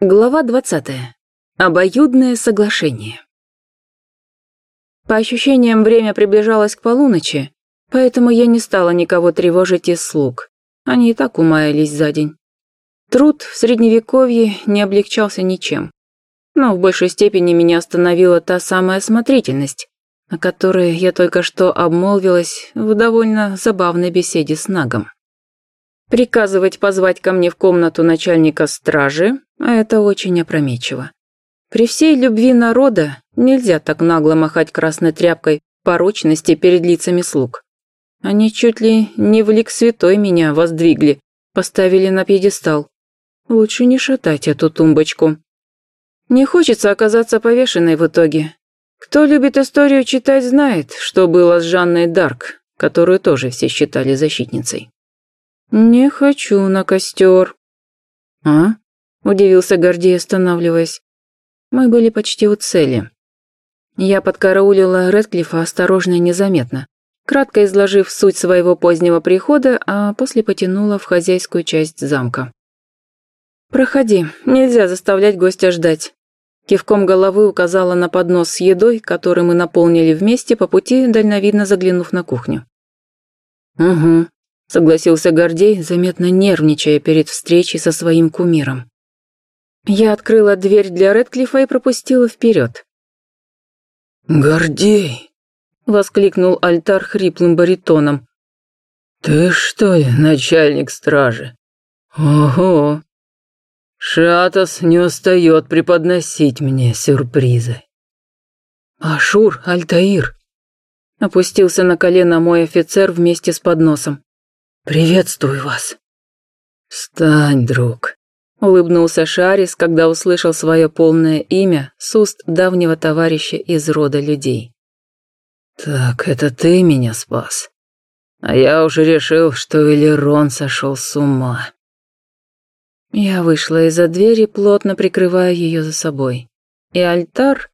Глава 20. Обоюдное соглашение. По ощущениям, время приближалось к полуночи, поэтому я не стала никого тревожить из слуг. Они и так умаялись за день. Труд в средневековье не облегчался ничем. Но в большей степени меня остановила та самая осмотрительность, о которой я только что обмолвилась в довольно забавной беседе с Нагом. Приказывать позвать ко мне в комнату начальника стражи а это очень опрометчиво. При всей любви народа нельзя так нагло махать красной тряпкой порочности перед лицами слуг. Они чуть ли не в лик святой меня воздвигли, поставили на пьедестал. Лучше не шатать эту тумбочку. Не хочется оказаться повешенной в итоге. Кто любит историю читать, знает, что было с Жанной Дарк, которую тоже все считали защитницей. Не хочу на костер. А? Удивился Гордей, останавливаясь. Мы были почти у цели. Я подкараулила Рэдклиффа осторожно и незаметно, кратко изложив суть своего позднего прихода, а после потянула в хозяйскую часть замка. «Проходи, нельзя заставлять гостя ждать». Кивком головы указала на поднос с едой, который мы наполнили вместе по пути, дальновидно заглянув на кухню. «Угу», — согласился Гордей, заметно нервничая перед встречей со своим кумиром. Я открыла дверь для Редклифа и пропустила вперед. «Гордей!» — воскликнул Альтар хриплым баритоном. «Ты что начальник стражи? Ого! Шатас не устает преподносить мне сюрпризы». «Ашур, Альтаир!» — опустился на колено мой офицер вместе с подносом. «Приветствую вас!» «Встань, друг!» Улыбнулся Шарис, когда услышал свое полное имя с уст давнего товарища из рода людей. «Так это ты меня спас. А я уже решил, что Элерон сошел с ума». Я вышла из-за двери, плотно прикрывая ее за собой. И альтар,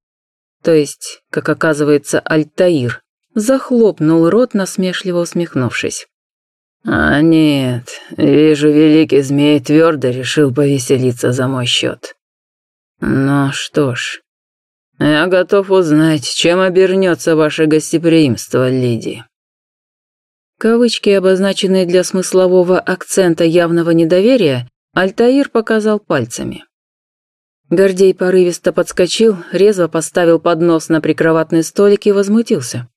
то есть, как оказывается, Альтаир, захлопнул рот, насмешливо усмехнувшись. «А нет, вижу, великий змей твердо решил повеселиться за мой счет. Ну что ж, я готов узнать, чем обернется ваше гостеприимство, леди». Кавычки, обозначенные для смыслового акцента явного недоверия, Альтаир показал пальцами. Гордей порывисто подскочил, резво поставил поднос на прикроватный столик и возмутился.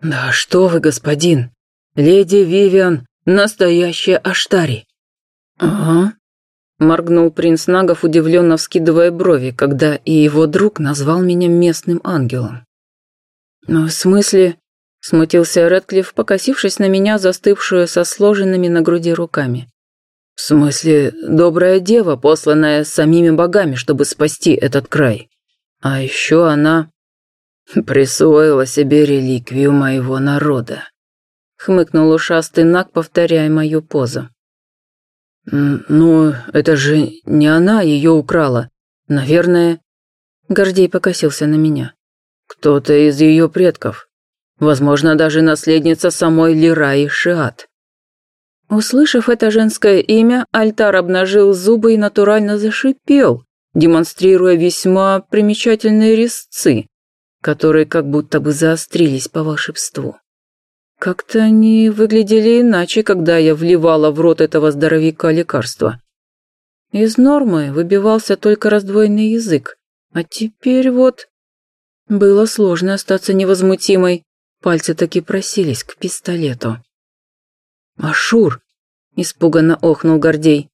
«Да что вы, господин! Леди Вивиан – настоящая Аштари». «Ага», – моргнул принц Нагов, удивленно вскидывая брови, когда и его друг назвал меня местным ангелом. «Ну, в смысле?» – смутился Рэдклифф, покосившись на меня, застывшую со сложенными на груди руками. «В смысле, добрая дева, посланная самими богами, чтобы спасти этот край. А еще она присвоила себе реликвию моего народа хмыкнул ушастый Наг, повторяя мою позу. «Ну, это же не она ее украла. Наверное...» Гордей покосился на меня. «Кто-то из ее предков. Возможно, даже наследница самой Лираи Шиат». Услышав это женское имя, Альтар обнажил зубы и натурально зашипел, демонстрируя весьма примечательные резцы, которые как будто бы заострились по волшебству. Как-то они выглядели иначе, когда я вливала в рот этого здоровяка лекарства. Из нормы выбивался только раздвоенный язык, а теперь вот... Было сложно остаться невозмутимой, пальцы таки просились к пистолету. «Ашур!» – испуганно охнул Гордей.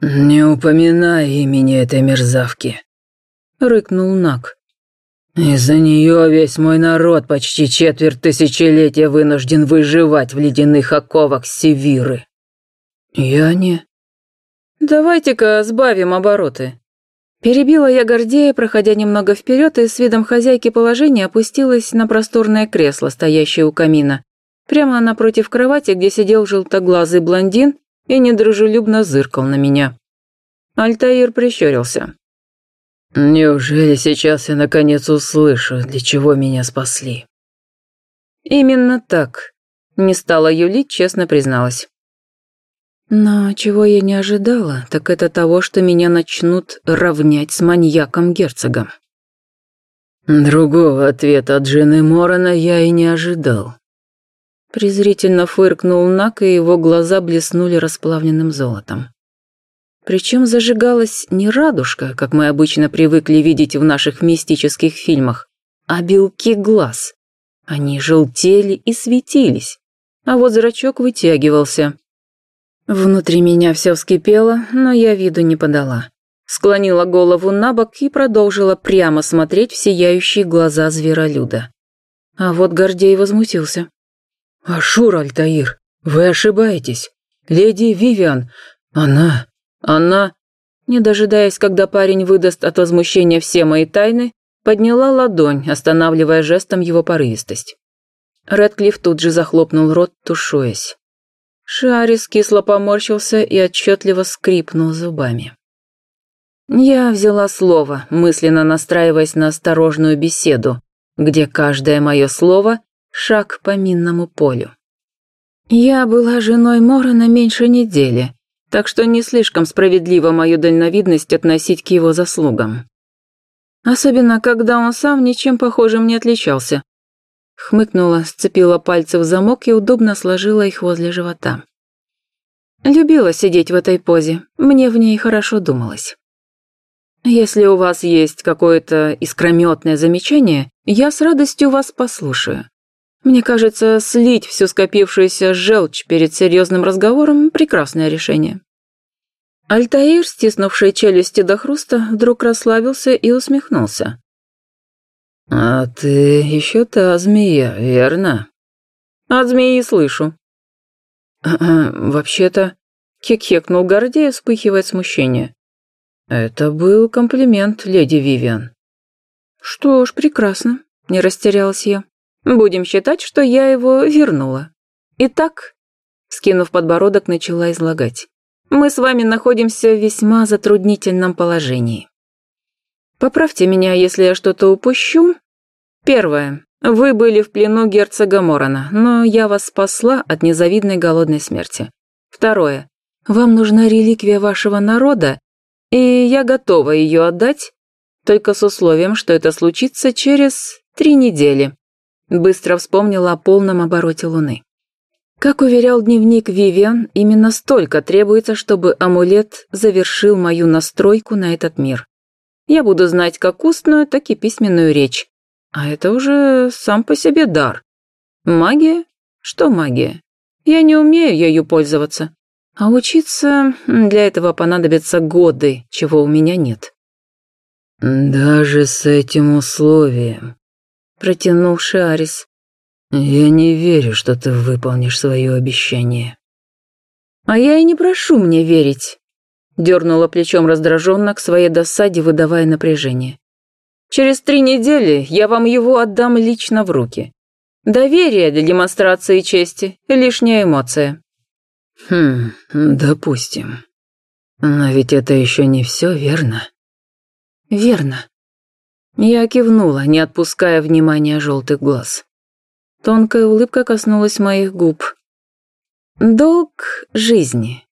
«Не упоминай имени этой мерзавки», – рыкнул Нак. Из-за нее весь мой народ почти четверть тысячелетия вынужден выживать в ледяных оковах Севиры. Я не... Давайте-ка сбавим обороты. Перебила я Гордея, проходя немного вперед, и с видом хозяйки положения опустилась на просторное кресло, стоящее у камина, прямо напротив кровати, где сидел желтоглазый блондин и недружелюбно зыркал на меня. Альтаир прищурился. Неужели сейчас я наконец услышу, для чего меня спасли? Именно так. Не стала юлить, честно призналась. Но чего я не ожидала, так это того, что меня начнут равнять с маньяком-герцогом. Другого ответа от жены Морона я и не ожидал. Презрительно фыркнул Нак, и его глаза блеснули расплавленным золотом. Причем зажигалась не радужка, как мы обычно привыкли видеть в наших мистических фильмах, а белки глаз. Они желтели и светились, а вот зрачок вытягивался. Внутри меня все вскипело, но я виду не подала. Склонила голову на бок и продолжила прямо смотреть в сияющие глаза зверолюда. А вот Гордей возмутился. «Ашур, Альтаир, вы ошибаетесь. Леди Вивиан, она... она...» Не дожидаясь, когда парень выдаст от возмущения все мои тайны, подняла ладонь, останавливая жестом его порывистость. Редклифф тут же захлопнул рот, тушуясь. Шарис кисло поморщился и отчетливо скрипнул зубами. Я взяла слово, мысленно настраиваясь на осторожную беседу, где каждое мое слово — шаг по минному полю. Я была женой Морона меньше недели, так что не слишком справедливо мою дальновидность относить к его заслугам. Особенно, когда он сам ничем похожим не отличался. Хмыкнула, сцепила пальцы в замок и удобно сложила их возле живота. Любила сидеть в этой позе, мне в ней хорошо думалось. Если у вас есть какое-то искрометное замечание, я с радостью вас послушаю. Мне кажется, слить всю скопившуюся желчь перед серьезным разговором – прекрасное решение. Альтаир, стиснувший челюсти до хруста, вдруг расслабился и усмехнулся. «А ты еще та змея, верно?» «От змеи слышу». «Вообще-то...» — кек-хекнул Гордея, вспыхивая смущение. «Это был комплимент, леди Вивиан». «Что ж, прекрасно», — не растерялась я. «Будем считать, что я его вернула. Итак...» Скинув подбородок, начала излагать мы с вами находимся в весьма затруднительном положении. Поправьте меня, если я что-то упущу. Первое. Вы были в плену герцога Морона, но я вас спасла от незавидной голодной смерти. Второе. Вам нужна реликвия вашего народа, и я готова ее отдать, только с условием, что это случится через три недели. Быстро вспомнила о полном обороте Луны. Как уверял дневник Вивиан, именно столько требуется, чтобы амулет завершил мою настройку на этот мир. Я буду знать как устную, так и письменную речь. А это уже сам по себе дар. Магия? Что магия? Я не умею ею пользоваться. А учиться для этого понадобятся годы, чего у меня нет. «Даже с этим условием», — протянул Шарис. «Я не верю, что ты выполнишь свое обещание». «А я и не прошу мне верить», — дернула плечом раздраженно к своей досаде, выдавая напряжение. «Через три недели я вам его отдам лично в руки. Доверие для демонстрации чести — лишняя эмоция». «Хм, допустим. Но ведь это еще не все, верно?» «Верно». Я кивнула, не отпуская внимания желтых глаз. Тонкая улыбка коснулась моих губ. Долг жизни.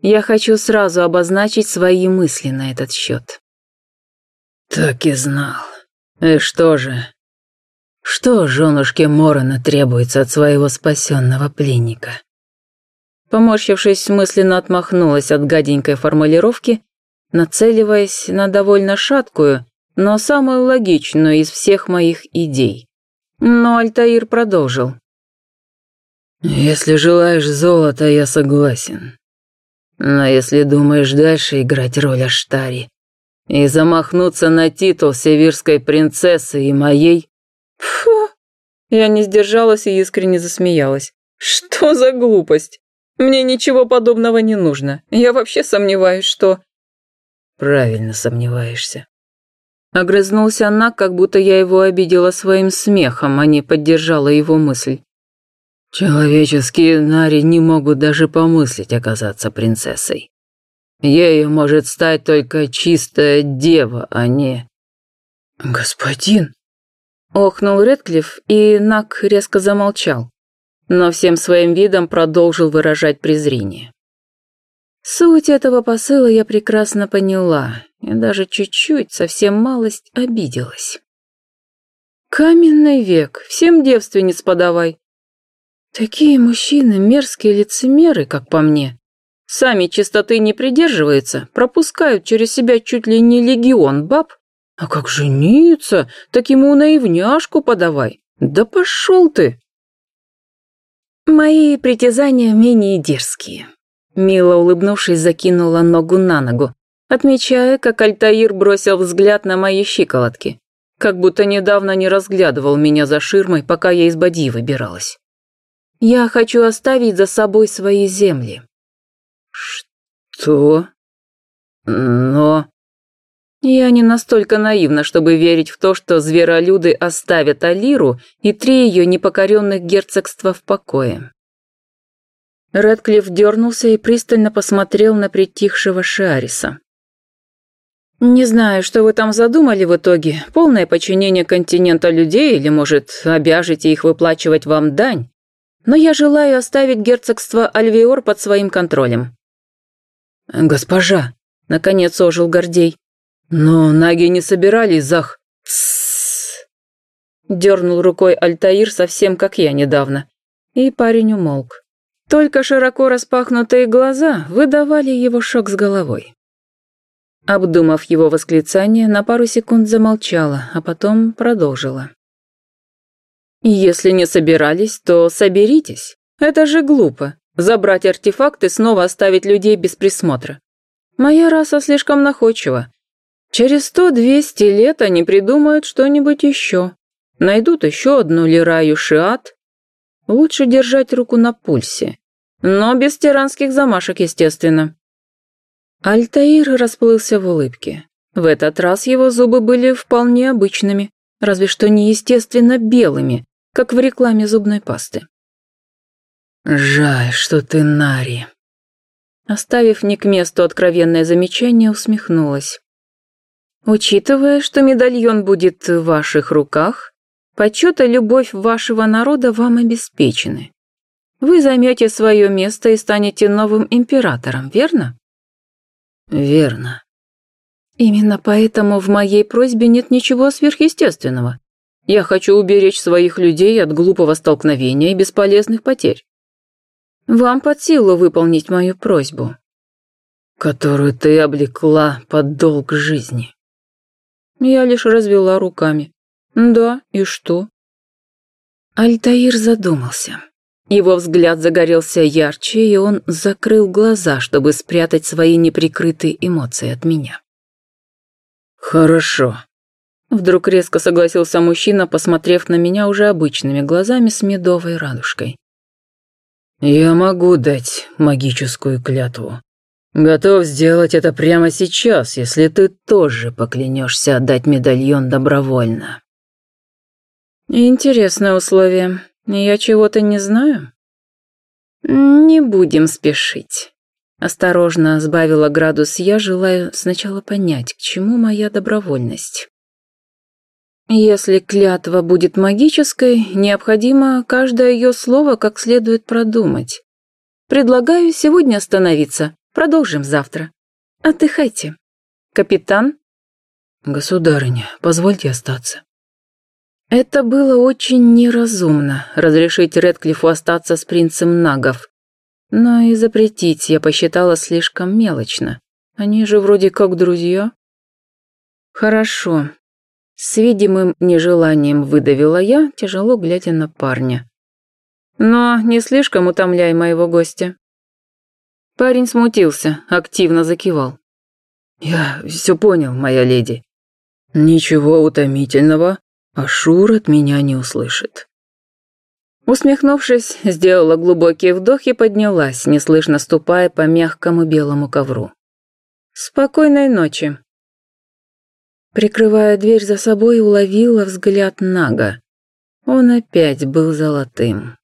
Я хочу сразу обозначить свои мысли на этот счет. Так и знал. И что же? Что женушке Морона требуется от своего спасенного пленника? Поморщившись, мысленно отмахнулась от гаденькой формулировки, нацеливаясь на довольно шаткую, но самую логичную из всех моих идей. Но Альтаир продолжил. «Если желаешь золота, я согласен. Но если думаешь дальше играть роль Аштари и замахнуться на титул северской принцессы и моей...» Фу! Я не сдержалась и искренне засмеялась. «Что за глупость? Мне ничего подобного не нужно. Я вообще сомневаюсь, что...» «Правильно сомневаешься. Огрызнулся она, как будто я его обидела своим смехом, а не поддержала его мысль. Человеческие нари не могут даже помыслить оказаться принцессой. Ею может стать только чистая дева, а не... Господин! Охнул Редклифф, и Нак резко замолчал, но всем своим видом продолжил выражать презрение. Суть этого посыла я прекрасно поняла и даже чуть-чуть, совсем малость, обиделась. Каменный век, всем девственниц подавай. Такие мужчины мерзкие лицемеры, как по мне. Сами чистоты не придерживаются, пропускают через себя чуть ли не легион баб. А как жениться, так ему наивняшку подавай. Да пошел ты! Мои притязания менее дерзкие. Мила, улыбнувшись, закинула ногу на ногу, отмечая, как Альтаир бросил взгляд на мои щиколотки, как будто недавно не разглядывал меня за ширмой, пока я из боди выбиралась. Я хочу оставить за собой свои земли. Что? Но... Я не настолько наивна, чтобы верить в то, что зверолюды оставят Алиру и три ее непокоренных герцогства в покое. Рэдклифф дернулся и пристально посмотрел на притихшего Шариса. «Не знаю, что вы там задумали в итоге, полное подчинение континента людей или, может, обяжете их выплачивать вам дань, но я желаю оставить герцогство Альвиор под своим контролем». «Госпожа», — наконец ожил Гордей. «Но наги не собирались, Зах...» «Тссс!» Дернул рукой Альтаир совсем как я недавно, и парень умолк. Только широко распахнутые глаза выдавали его шок с головой. Обдумав его восклицание, на пару секунд замолчала, а потом продолжила. «Если не собирались, то соберитесь. Это же глупо. Забрать артефакт и снова оставить людей без присмотра. Моя раса слишком находчива. Через сто-двести лет они придумают что-нибудь еще. Найдут еще одну Лираю Шиат Лучше держать руку на пульсе. Но без тиранских замашек, естественно. Альтаир расплылся в улыбке. В этот раз его зубы были вполне обычными, разве что неестественно белыми, как в рекламе зубной пасты. «Жаль, что ты Нари». Оставив не к месту откровенное замечание, усмехнулась. «Учитывая, что медальон будет в ваших руках, Почет и любовь вашего народа вам обеспечены. Вы займете свое место и станете новым императором, верно? Верно. Именно поэтому в моей просьбе нет ничего сверхъестественного. Я хочу уберечь своих людей от глупого столкновения и бесполезных потерь. Вам под силу выполнить мою просьбу. Которую ты облекла под долг жизни. Я лишь развела руками. «Да, и что?» Альтаир задумался. Его взгляд загорелся ярче, и он закрыл глаза, чтобы спрятать свои неприкрытые эмоции от меня. «Хорошо», Вдруг резко согласился мужчина, посмотрев на меня уже обычными глазами с медовой радужкой. «Я могу дать магическую клятву. Готов сделать это прямо сейчас, если ты тоже поклянешься отдать медальон добровольно». Интересное условие. Я чего-то не знаю? Не будем спешить. Осторожно сбавила градус я, желаю сначала понять, к чему моя добровольность. Если клятва будет магической, необходимо каждое ее слово как следует продумать. Предлагаю сегодня остановиться, продолжим завтра. Отдыхайте. Капитан? Государыня, позвольте остаться. Это было очень неразумно, разрешить Редклифу остаться с принцем Нагов. Но и запретить я посчитала слишком мелочно. Они же вроде как друзья. Хорошо. С видимым нежеланием выдавила я, тяжело глядя на парня. Но не слишком утомляй моего гостя. Парень смутился, активно закивал. «Я все понял, моя леди. Ничего утомительного, Ашур от меня не услышит. Усмехнувшись, сделала глубокий вдох и поднялась, неслышно ступая по мягкому белому ковру. «Спокойной ночи!» Прикрывая дверь за собой, уловила взгляд Нага. Он опять был золотым.